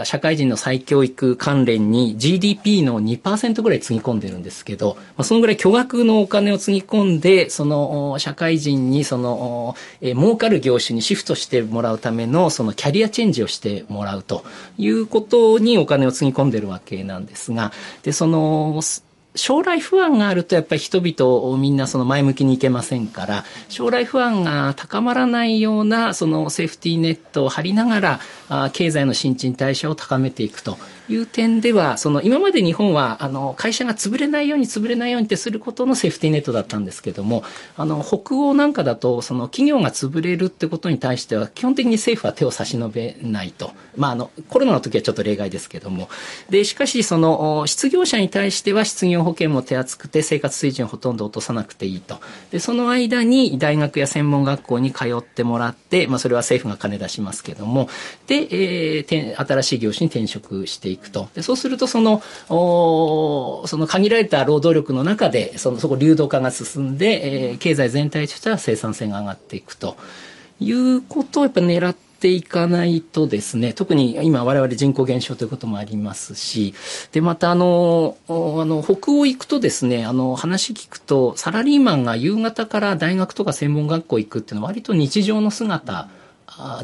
社会人の再教育関連に GDP の2%ぐらいつぎ込んでるんですけど、まあ、そのぐらい巨額のお金をつぎ込んで、その社会人にその、え儲かる業種にシフトしてもらうためのそのキャリアチェンジをしてもらうということにお金をつぎ込んでるわけなんですが、で、その、将来不安があるとやっぱり人々をみんなその前向きにいけませんから、将来不安が高まらないようなそのセーフティーネットを張りながら、経済の新陳代謝を高めていくと。いう点では、その今まで日本はあの会社が潰れないように潰れないようにってすることのセーフティーネットだったんですけども、あの北欧なんかだとその企業が潰れるってことに対しては基本的に政府は手を差し伸べないと。まああのコロナの時はちょっと例外ですけども。で、しかしその失業者に対しては失業保険も手厚くて生活水準をほとんど落とさなくていいと。で、その間に大学や専門学校に通ってもらって、まあそれは政府が金出しますけども、で、えー、新しい業種に転職していくいくと。でそうすると、その、その限られた労働力の中で、その、そこ流動化が進んで、えー、経済全体としては生産性が上がっていくということをやっぱ狙っていかないとですね、特に今我々人口減少ということもありますし、で、またあの、あの、北欧行くとですね、あの、話聞くと、サラリーマンが夕方から大学とか専門学校行くっていうのは割と日常の姿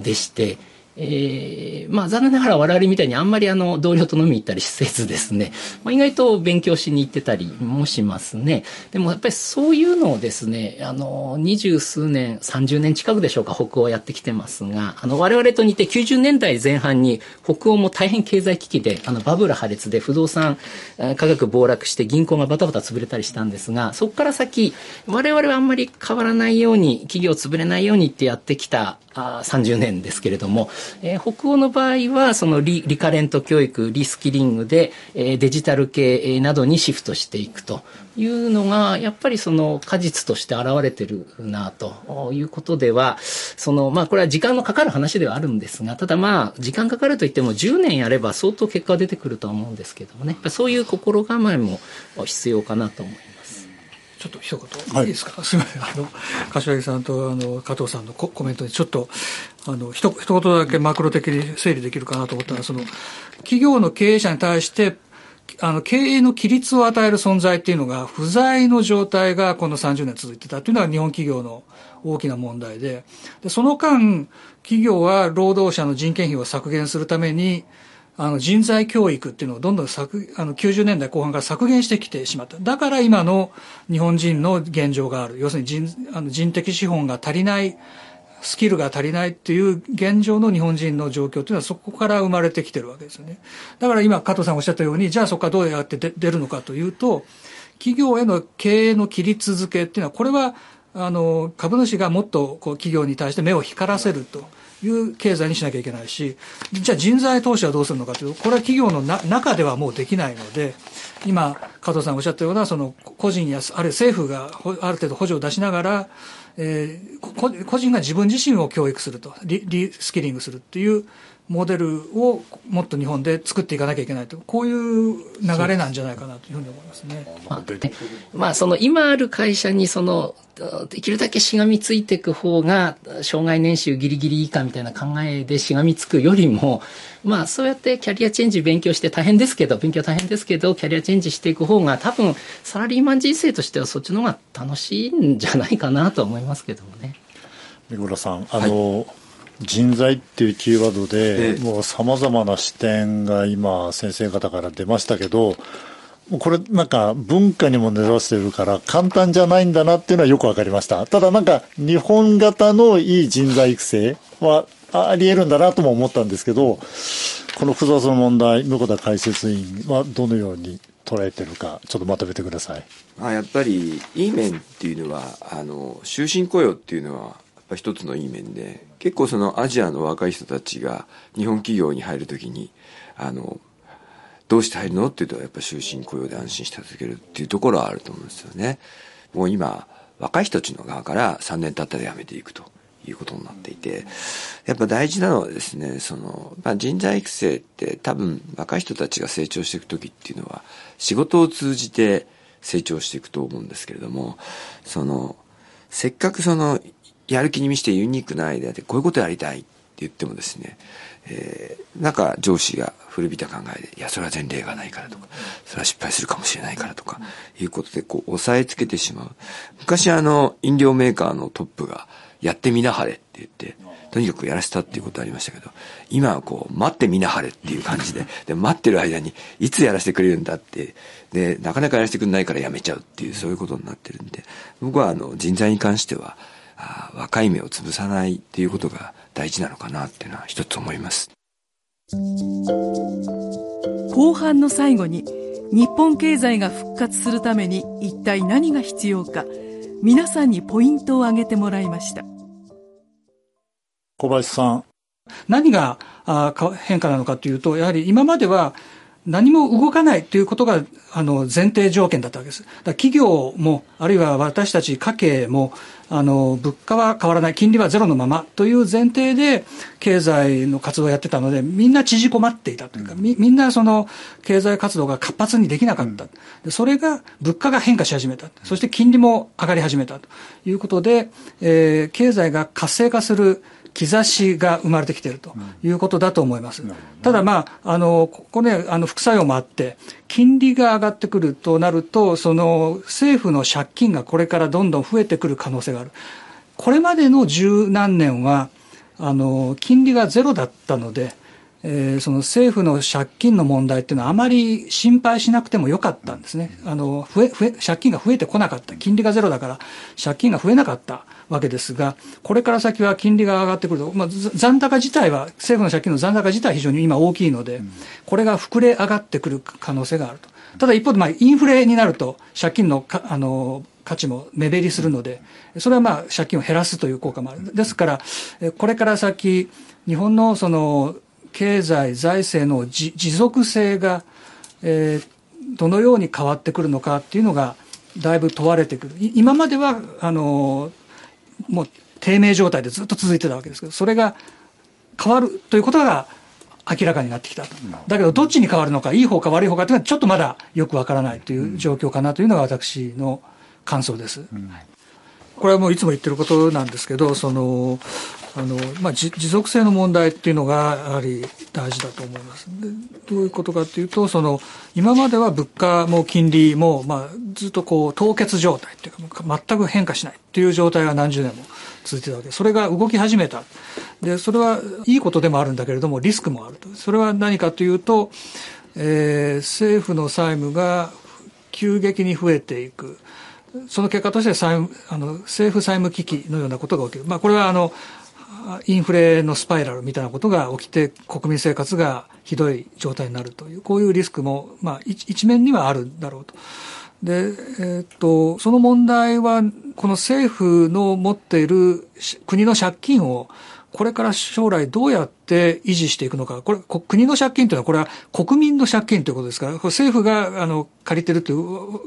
でして、えー、まあ残念ながら我々みたいにあんまりあの同僚と飲み行ったりせずですね、まあ、意外と勉強しに行ってたりもしますね。でもやっぱりそういうのをですね、あの、二十数年、三十年近くでしょうか、北欧やってきてますが、あの、我々と似て90年代前半に北欧も大変経済危機で、あの、バブル破裂で不動産価格暴落して銀行がバタバタ潰れたりしたんですが、そこから先、我々はあんまり変わらないように、企業潰れないようにってやってきたあ30年ですけれども、えー、北欧の場合は、そのリリカレント教育、リスキリングで、えー、デジタル系などにシフトしていくというのが、やっぱりその果実として現れてるなということでは、その、まあこれは時間のかかる話ではあるんですが、ただまあ時間かかるといっても10年やれば相当結果が出てくるとは思うんですけどもね、そういう心構えも必要かなと思います。ちょっと一言。い。いですか、はい、すみません。あの柏木さんとあの加藤さんのココメントでちょっとあの一言だけマクロ的に整理できるかなと思ったらその企業の経営者に対してあの、経営の規律を与える存在っていうのが、不在の状態がこの30年続いてたっていうのが日本企業の大きな問題で、でその間、企業は労働者の人件費を削減するために、あの人材教育っていうのをどんどん削あの90年代後半から削減してきてしまった。だから今の日本人の現状がある。要するに人あの人的資本が足りないスキルが足りないっていう現状の日本人の状況というのはそこから生まれてきてるわけですよね。だから今加藤さんおっしゃったように、じゃあそこからどうやって出るのかというと、企業への経営の規律付けっていうのは、これは、あの、株主がもっとこう企業に対して目を光らせると。いう経済にしなきゃいけないし、じゃあ人材投資はどうするのかというと、これは企業の中ではもうできないので、今、加藤さんおっしゃったような、その個人や、あるいは政府がある程度補助を出しながら、えー、個人が自分自身を教育するとリ、リスキリングするっていうモデルをもっと日本で作っていかなきゃいけないと、こういう流れなんじゃないかなというふうに思いますね。まあ、まあ、その今ある会社にその、できるだけしがみついていく方が、障害年収ギリギリ以下みたいな考えでしがみつくよりも、まあ、そうやってキャリアチェンジ勉強して大変ですけど、勉強大変ですけど、キャリアチェンジしていく方が、多分、サラリーマン人生としてはそっちの方が楽しいんじゃないかなと思いますけどもね。三倉さん、あの、はい人材っていうキーワードで、もうさまざまな視点が今、先生方から出ましたけど、これなんか文化にも根ざしてるから簡単じゃないんだなっていうのはよくわかりました。ただなんか日本型のいい人材育成はあり得るんだなとも思ったんですけど、この複雑な問題、向田解説委員はどのように捉えてるか、ちょっとまとめてください。あやっぱりいい面っていうのは、あの、終身雇用っていうのは、一つのいい面で、結構そのアジアの若い人たちが日本企業に入るときに、あの、どうして入るのっていうと、やっぱ終身雇用で安心して続けるっていうところはあると思うんですよね。もう今、若い人たちの側から3年経ったら辞めていくということになっていて、やっぱ大事なのはですね、その、まあ、人材育成って多分若い人たちが成長していく時っていうのは、仕事を通じて成長していくと思うんですけれども、その、せっかくそのやる気に見せてユニークなアイデアでこういうことやりたいって言ってもですね、えー、なんか上司が古びた考えで、いや、それは前例がないからとか、それは失敗するかもしれないからとか、いうことでこう、押さえつけてしまう。昔あの、飲料メーカーのトップが、やってみなはれって言って、とにかくやらせたっていうことありましたけど、今はこう、待ってみなはれっていう感じで、で、待ってる間に、いつやらせてくれるんだって、で、なかなかやらせてくれないからやめちゃうっていう、そういうことになってるんで、僕はあの、人材に関しては、若い芽を潰さないっていうことが大事なのかなっていうのは一つ思います。後半の最後に日本経済が復活するために一体何が必要か皆さんにポイントを挙げてもらいました。小林さん。何が変化なのかというとやはり今までは何も動かないということが、あの、前提条件だったわけです。企業も、あるいは私たち家計も、あの、物価は変わらない、金利はゼロのままという前提で、経済の活動をやってたので、みんな縮こまっていたというか、みみんなその、経済活動が活発にできなかった。でそれが、物価が変化し始めた。そして金利も上がり始めたということで、えー、経済が活性化する、兆しが生まれてきているということだと思います。ただまあ、あの、ここね、あの、副作用もあって、金利が上がってくるとなると、その、政府の借金がこれからどんどん増えてくる可能性がある。これまでの十何年は、あの、金利がゼロだったので、えー、その政府の借金の問題っていうのはあまり心配しなくてもよかったんですね。あの、増え、増え、借金が増えてこなかった。金利がゼロだから借金が増えなかったわけですが、これから先は金利が上がってくると、まあ、残高自体は、政府の借金の残高自体は非常に今大きいので、これが膨れ上がってくる可能性があると。ただ一方で、まあ、インフレになると、借金のか、あの、価値も目減りするので、それはまあ、借金を減らすという効果もある。ですから、これから先、日本のその、経済、財政の持続性が、えー、どのように変わってくるのかっていうのが、だいぶ問われてくる。今までは、あの、もう低迷状態でずっと続いてたわけですけど、それが変わるということが明らかになってきたと。だけど、どっちに変わるのか、いい方か悪い方かというのはちょっとまだよくわからないという状況かなというのが私の感想です。うん、これはもういつも言ってることなんですけど、その、あの、まあ、持続性の問題っていうのがやはり大事だと思います。どういうことかというと、その、今までは物価も金利も、まあ、ずっとこう、凍結状態っていうか、全く変化しないっていう状態が何十年も続いてたわけそれが動き始めた。で、それはいいことでもあるんだけれども、リスクもあると。それは何かというと、えー、政府の債務が急激に増えていく。その結果として債務あの政府債務危機のようなことが起きる。まあ、これはあの、インフレのスパイラルみたいなことが起きて国民生活がひどい状態になるという、こういうリスクも、まあ、一面にはあるんだろうと。で、えー、っと、その問題は、この政府の持っている国の借金を、これから将来どうやって維持していくのか。これ、国の借金というのは、これは国民の借金ということですから、これ政府が、あの、借りてるという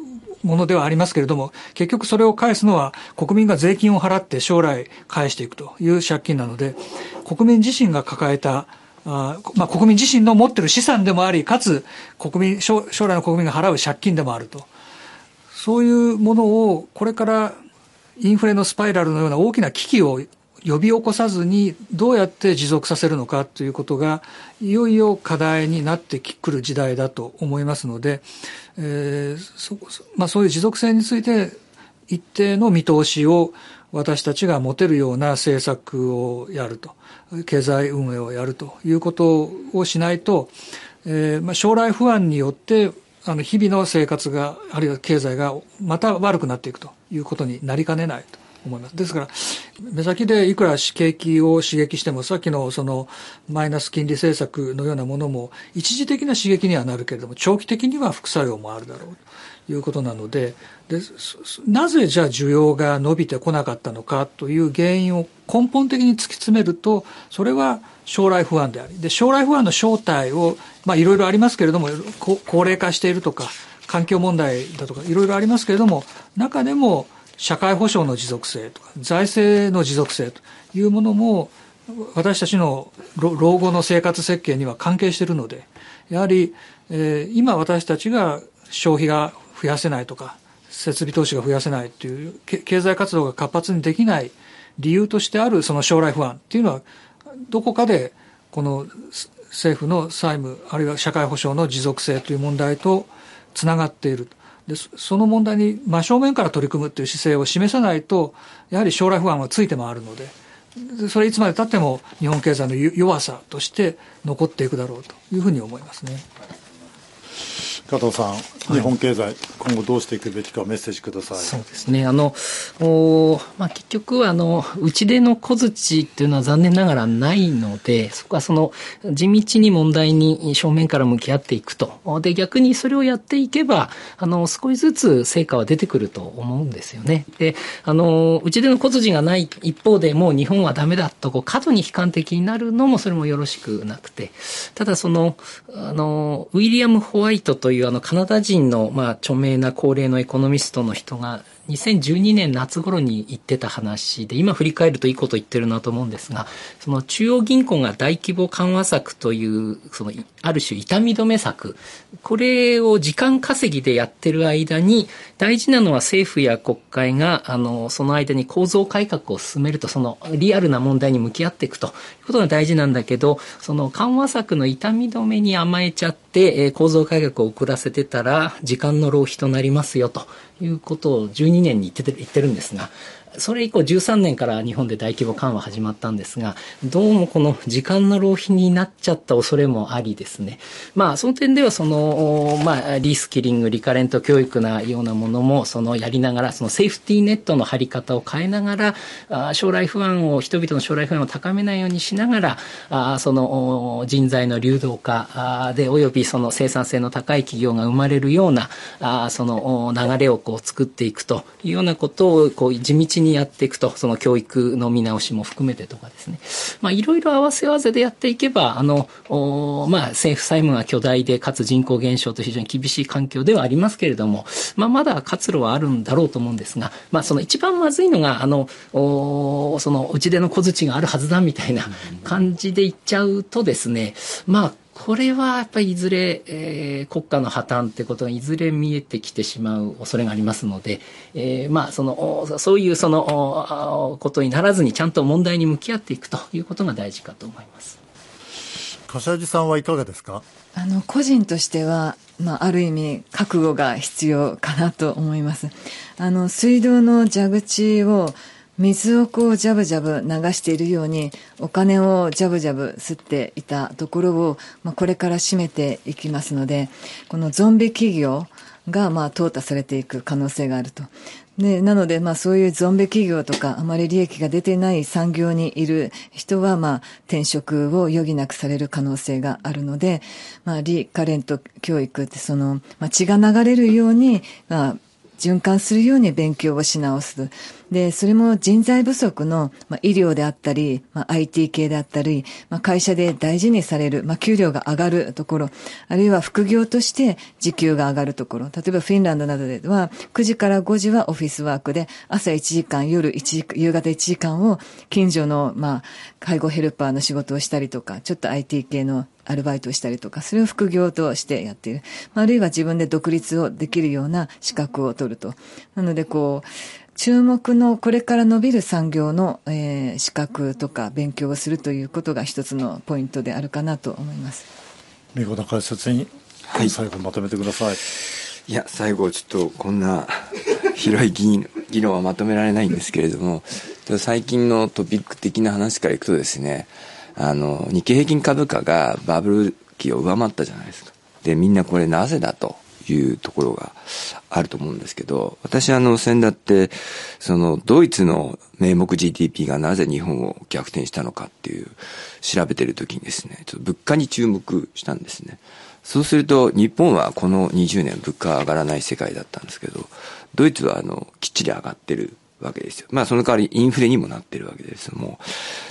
ものではありますけれども、結局それを返すのは国民が税金を払って将来返していくという借金なので、国民自身が抱えたあまあ、国民自身の持ってる資産でもあり、かつ国民将来の国民が払う借金でもあると。そういうものをこれからインフレのスパイラルのような大きな危機を呼び起こさずにどうやって持続させるのかということがいよいよ課題になってくる時代だと思いますので、えーそまあ、そういう持続性について一定の見通しを私たちが持てるような政策をやると経済運営をやるということをしないと、えーまあ、将来不安によってあの日々の生活があるいは経済がまた悪くなっていくということになりかねないと。思います。ですから、目先でいくら景気を刺激しても、さっきのそのマイナス金利政策のようなものも、一時的な刺激にはなるけれども、長期的には副作用もあるだろうということなので、でなぜじゃあ需要が伸びてこなかったのかという原因を根本的に突き詰めると、それは将来不安であり、で将来不安の正体を、まあいろいろありますけれども、高齢化しているとか、環境問題だとかいろいろありますけれども、中でも社会保障の持続性とか財政の持続性というものも私たちの老後の生活設計には関係しているのでやはり、えー、今私たちが消費が増やせないとか設備投資が増やせないという経済活動が活発にできない理由としてあるその将来不安っていうのはどこかでこの政府の債務あるいは社会保障の持続性という問題とつながっている。でその問題に真正面から取り組むという姿勢を示さないとやはり将来不安はついて回るのでそれいつまでたっても日本経済の弱さとして残っていくだろうというふうに思いますね。加藤さん、日本経済、今後どうしていくべきかメッセージください。そうですね。あの、おまあ、結局、あの、打ち出の小槌っていうのは残念ながらないので、そこはその、地道に問題に正面から向き合っていくと。で、逆にそれをやっていけば、あの、少しずつ成果は出てくると思うんですよね。で、あの、打ち出の小槌がない一方でもう日本はダメだと、こう、過度に悲観的になるのもそれもよろしくなくて、ただその、あの、ウィリアム・ホワイトといういうあのカナダ人のまあ著名な高齢のエコノミストの人が2012年夏頃に言ってた話で、今振り返るといいこと言ってるなと思うんですが、その中央銀行が大規模緩和策という、その、ある種痛み止め策、これを時間稼ぎでやってる間に、大事なのは政府や国会が、あの、その間に構造改革を進めると、そのリアルな問題に向き合っていくということが大事なんだけど、その緩和策の痛み止めに甘えちゃって、構造改革を遅らせてたら、時間の浪費となりますよと。いうことを12年に言って言ってるんですが、それ以降13年から日本で大規模緩和始まったんですが、どうもこの時間の浪費になっちゃった恐れもありですね。まあその点ではその、まあリスキリング、リカレント教育なようなものもそのやりながら、そのセーフティーネットの張り方を変えながら、将来不安を、人々の将来不安を高めないようにしながら、その人材の流動化で、およびその生産性の高い企業が生まれるような、その流れをこう作っていくというようなことをこう地道ににやっていくと、その教育の見直しも含めてとかですね。まあ、いろいろ合わせ合わせでやっていけば、あの、まあ、政府債務が巨大で、かつ人口減少と非常に厳しい環境ではありますけれども、まあ、まだ活路はあるんだろうと思うんですが、まあ、その一番まずいのが、あの、その、打ち出の小槌があるはずだみたいな感じで言っちゃうとですね、まあ、これはやっぱりいずれ、えー、国家の破綻ってことがいずれ見えてきてしまう恐れがありますので、えー、まあそのそういうそのことにならずにちゃんと問題に向き合っていくということが大事かと思います。柏木さんはいかがですか？あの個人としては、まあ、ある意味覚悟が必要かなと思います。あの水道の蛇口を水をこうジャブジャブ流しているようにお金をジャブジャブ吸っていたところを、まあ、これから締めていきますのでこのゾンビ企業がまあ淘汰されていく可能性があると。で、なので、まあそういうゾンビ企業とかあまり利益が出てない産業にいる人は、まあ転職を余儀なくされる可能性があるので、まあリカレント教育ってその、まあ血が流れるように、まあ循環するように勉強をし直す。で、それも人材不足の、まあ、医療であったり、まあ、IT 系であったり、まあ、会社で大事にされる、まあ、給料が上がるところ、あるいは副業として時給が上がるところ、例えばフィンランドなどでは、9時から5時はオフィスワークで、朝1時間、夜1時、夕方1時間を近所の、まあ、介護ヘルパーの仕事をしたりとか、ちょっと IT 系のアルバイトをしたりとか、それを副業としてやっている。あるいは自分で独立をできるような資格を取ると。なので、こう、注目のこれから伸びる産業の、えー、資格とか勉強をするということが一つのポイントであるかなと思います。見事な解説に、はい、最後まとめてください。いや、最後ちょっとこんな 広い議議論はまとめられないんですけれども、最近のトピック的な話からいくとですね、あの、日経平均株価がバブル期を上回ったじゃないですか。で、みんなこれなぜだというところがあると思うんですけど、私あの、先だって、その、ドイツの名目 GDP がなぜ日本を逆転したのかっていう、調べてる時にですね、ちょっと物価に注目したんですね。そうすると、日本はこの20年物価上がらない世界だったんですけど、ドイツはあの、きっちり上がってるわけですよ。まあその代わりインフレにもなってるわけですも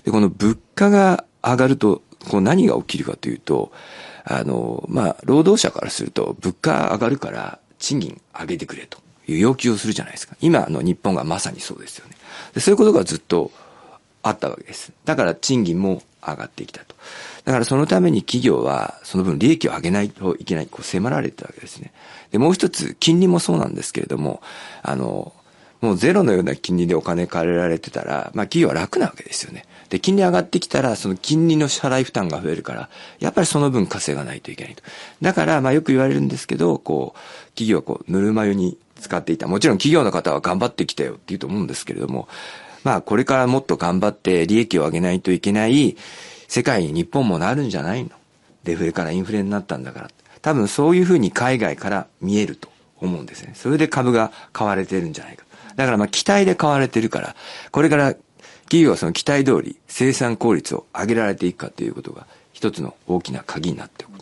で、この物価が上がると、こう何が起きるかというと、あの、まあ、労働者からすると物価上がるから賃金上げてくれという要求をするじゃないですか。今の日本がまさにそうですよね。でそういうことがずっとあったわけです。だから賃金も上がってきたと。だからそのために企業はその分利益を上げないといけない、こう迫られてたわけですね。で、もう一つ、金利もそうなんですけれども、あの、もうゼロのような金利でお金借りられてたら、まあ企業は楽なわけですよね。で、金利上がってきたら、その金利の支払い負担が増えるから、やっぱりその分稼がないといけないと。だから、まあよく言われるんですけど、こう、企業はこう、ぬるま湯に使っていた。もちろん企業の方は頑張ってきたよって言うと思うんですけれども、まあこれからもっと頑張って利益を上げないといけない世界に日本もなるんじゃないの？デフレからインフレになったんだから。多分そういうふうに海外から見えると思うんですね。それで株が買われてるんじゃないか。だからまあ期待で買われてるから、これから企業はその期待通り生産効率を上げられていくかということが一つの大きな鍵になっておく。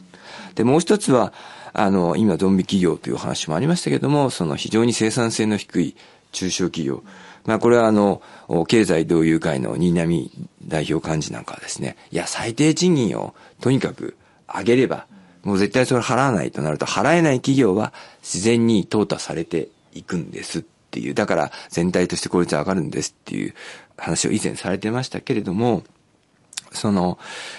で、もう一つは、あの、今ゾンビ企業というお話もありましたけども、その非常に生産性の低い中小企業。まあこれはあの、経済同友会の新浪代表幹事なんかはですね、いや、最低賃金をとにかく上げれば、もう絶対それ払わないとなると、払えない企業は自然に淘汰されていくんですっっていう、だから全体として効率上がるんですっていう話を以前されてましたけれども、その、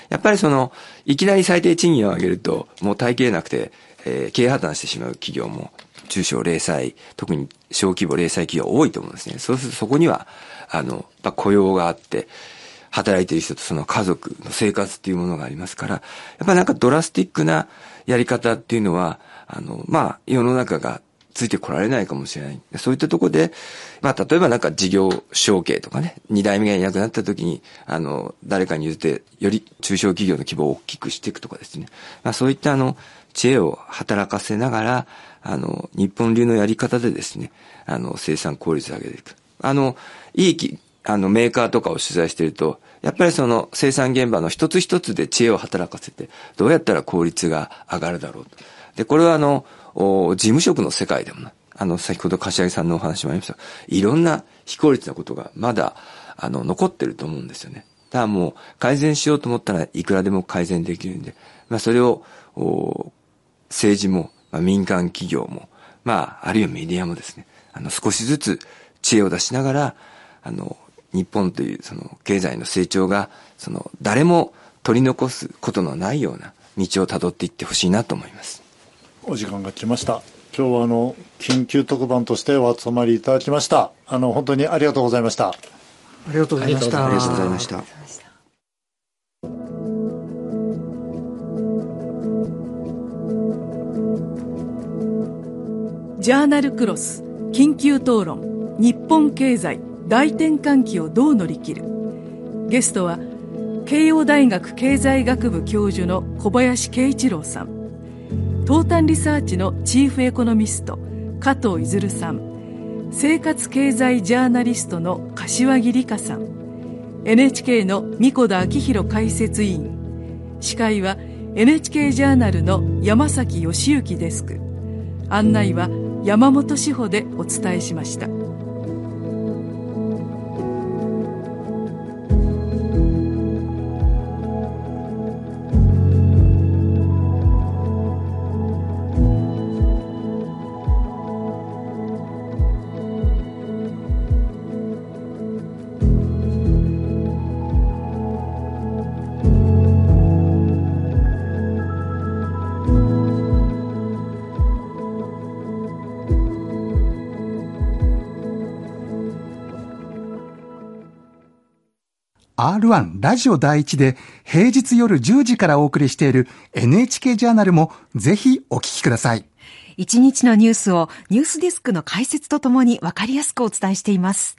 やっぱりその、いきなり最低賃金を上げると、もう耐えきれなくて、えー、経営破綻してしまう企業も、中小零細、特に小規模零細企業多いと思うんですね。そうするとそこには、あの、ま雇用があって、働いている人とその家族の生活っていうものがありますから、やっぱなんかドラスティックなやり方っていうのは、あの、まあ、世の中がついてこられないかもしれない。そういったところで、まあ、例えばなんか事業承継とかね、二代目がいなくなった時に、あの、誰かに譲って、より中小企業の規模を大きくしていくとかですね。まあ、そういったあの、知恵を働かせながら、あの、日本流のやり方でですね、あの、生産効率を上げていく。あの、いいき、あの、メーカーとかを取材していると、やっぱりその生産現場の一つ一つで知恵を働かせて、どうやったら効率が上がるだろうと。で、これはあの、事務職の世界でもあの、先ほど柏木さんのお話もありました。いろんな非効率なことがまだ、あの、残ってると思うんですよね。ただもう、改善しようと思ったらいくらでも改善できるんで、まあそれを、政治も、まあ、民間企業も、まあ、あるいはメディアもですね、あの、少しずつ知恵を出しながら、あの、日本というその経済の成長が、その、誰も取り残すことのないような、道をたどっていってほしいなと思います。お時間が来ました。今日はあの、緊急特番としてお集まりいただきました。あの、本当にありがとうございました。ありがとうございました。ありがとうございました。ジャーナルクロス緊急討論日本経済大転換期をどう乗り切るゲストは慶応大学経済学部教授の小林慶一郎さん東端リサーチのチーフエコノミスト加藤出さん。生活経済ジャーナリストの柏木理香さん。NHK の三小田昭宏解説委員。司会は NHK ジャーナルの山崎義行デスク。案内は山本志保でお伝えしました。R1 ラジオ第一で平日夜10時からお送りしている NHK ジャーナルもぜひお聞きください。一日のニュースをニュースデスクの解説とともにわかりやすくお伝えしています。